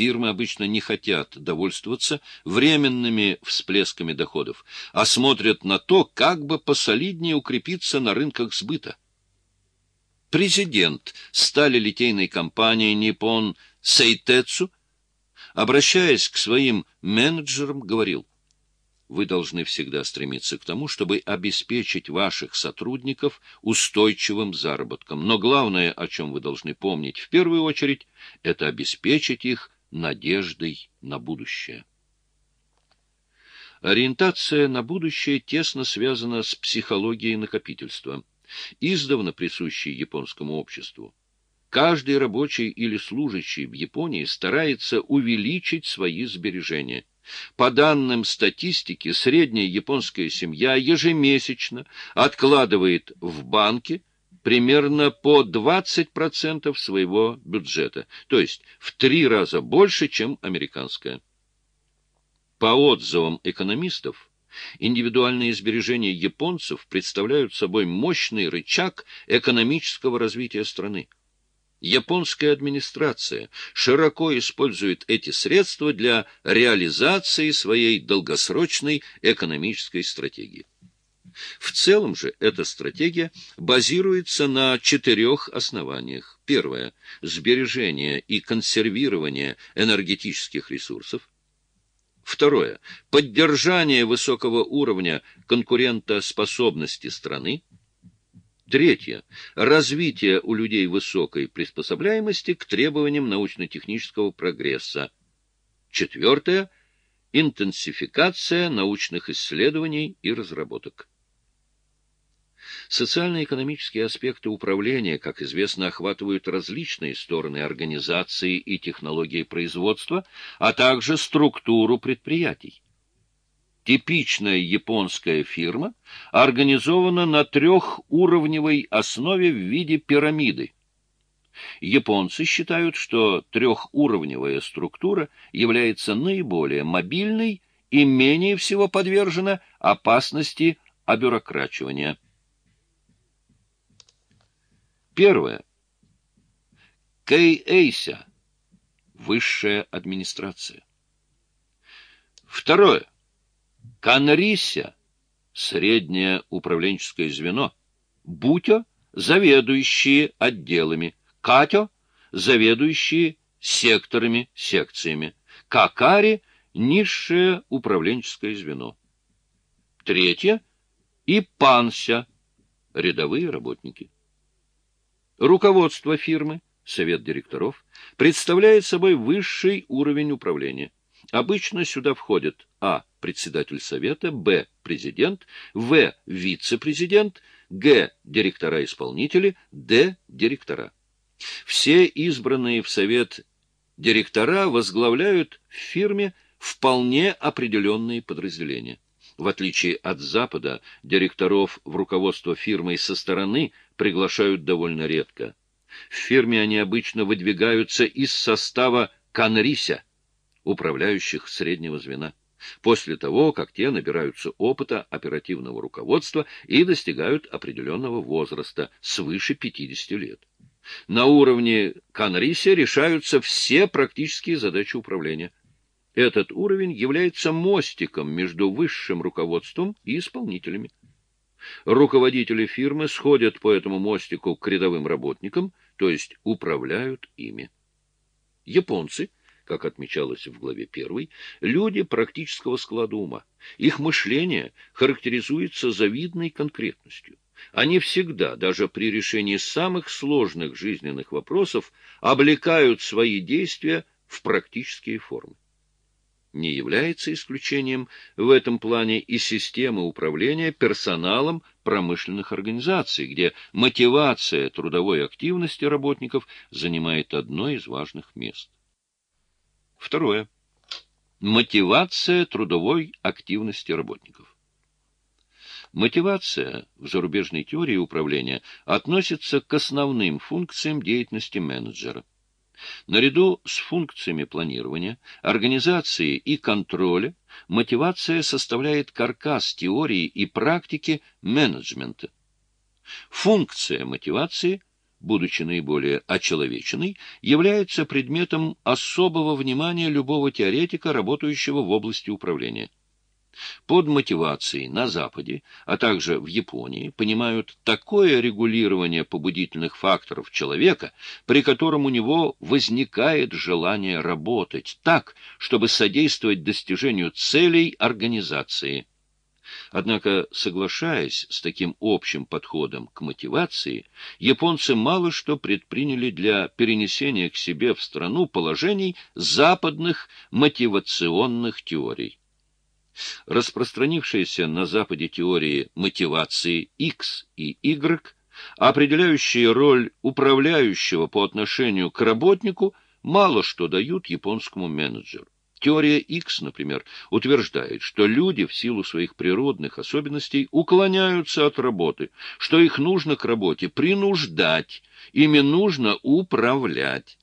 Фирмы обычно не хотят довольствоваться временными всплесками доходов, а смотрят на то, как бы посолиднее укрепиться на рынках сбыта. Президент сталелитейной компании «Ниппон Сейтецу», обращаясь к своим менеджерам, говорил, вы должны всегда стремиться к тому, чтобы обеспечить ваших сотрудников устойчивым заработком. Но главное, о чем вы должны помнить в первую очередь, это обеспечить их надеждой на будущее. Ориентация на будущее тесно связана с психологией накопительства, издавна присущей японскому обществу. Каждый рабочий или служащий в Японии старается увеличить свои сбережения. По данным статистики, средняя японская семья ежемесячно откладывает в банке примерно по 20% своего бюджета, то есть в три раза больше, чем американская. По отзывам экономистов, индивидуальные сбережения японцев представляют собой мощный рычаг экономического развития страны. Японская администрация широко использует эти средства для реализации своей долгосрочной экономической стратегии. В целом же эта стратегия базируется на четырех основаниях. Первое – сбережение и консервирование энергетических ресурсов. Второе – поддержание высокого уровня конкурентоспособности страны. Третье – развитие у людей высокой приспособляемости к требованиям научно-технического прогресса. Четвертое – интенсификация научных исследований и разработок. Социально-экономические аспекты управления, как известно, охватывают различные стороны организации и технологии производства, а также структуру предприятий. Типичная японская фирма организована на трехуровневой основе в виде пирамиды. Японцы считают, что трехуровневая структура является наиболее мобильной и менее всего подвержена опасности обюрокрачивания. Первое. Кэй-Эйся. Высшая администрация. Второе. Канрися. Среднее управленческое звено. Бутё. Заведующие отделами. Катё. Заведующие секторами, секциями. Какари. Низшее управленческое звено. Третье. И панся. Рядовые работники. Руководство фирмы, совет директоров, представляет собой высший уровень управления. Обычно сюда входят а. председатель совета, б. президент, в. вице-президент, г. директора-исполнители, д. директора. Все избранные в совет директора возглавляют в фирме вполне определенные подразделения. В отличие от Запада, директоров в руководство фирмой со стороны приглашают довольно редко. В фирме они обычно выдвигаются из состава канрися, управляющих среднего звена, после того, как те набираются опыта оперативного руководства и достигают определенного возраста, свыше 50 лет. На уровне канрися решаются все практические задачи управления – этот уровень является мостиком между высшим руководством и исполнителями. Руководители фирмы сходят по этому мостику к рядовым работникам, то есть управляют ими. Японцы, как отмечалось в главе 1, люди практического склада ума. Их мышление характеризуется завидной конкретностью. Они всегда, даже при решении самых сложных жизненных вопросов, облекают свои действия в практические формы. Не является исключением в этом плане и система управления персоналом промышленных организаций, где мотивация трудовой активности работников занимает одно из важных мест. Второе. Мотивация трудовой активности работников. Мотивация в зарубежной теории управления относится к основным функциям деятельности менеджера. Наряду с функциями планирования, организации и контроля мотивация составляет каркас теории и практики менеджмента. Функция мотивации будучи наиболее очеловеченной, является предметом особого внимания любого теоретика, работающего в области управления. Под мотивацией на Западе, а также в Японии, понимают такое регулирование побудительных факторов человека, при котором у него возникает желание работать так, чтобы содействовать достижению целей организации. Однако, соглашаясь с таким общим подходом к мотивации, японцы мало что предприняли для перенесения к себе в страну положений западных мотивационных теорий. Распространившиеся на Западе теории мотивации X и Y, определяющие роль управляющего по отношению к работнику, мало что дают японскому менеджеру. Теория X, например, утверждает, что люди в силу своих природных особенностей уклоняются от работы, что их нужно к работе принуждать, ими нужно управлять.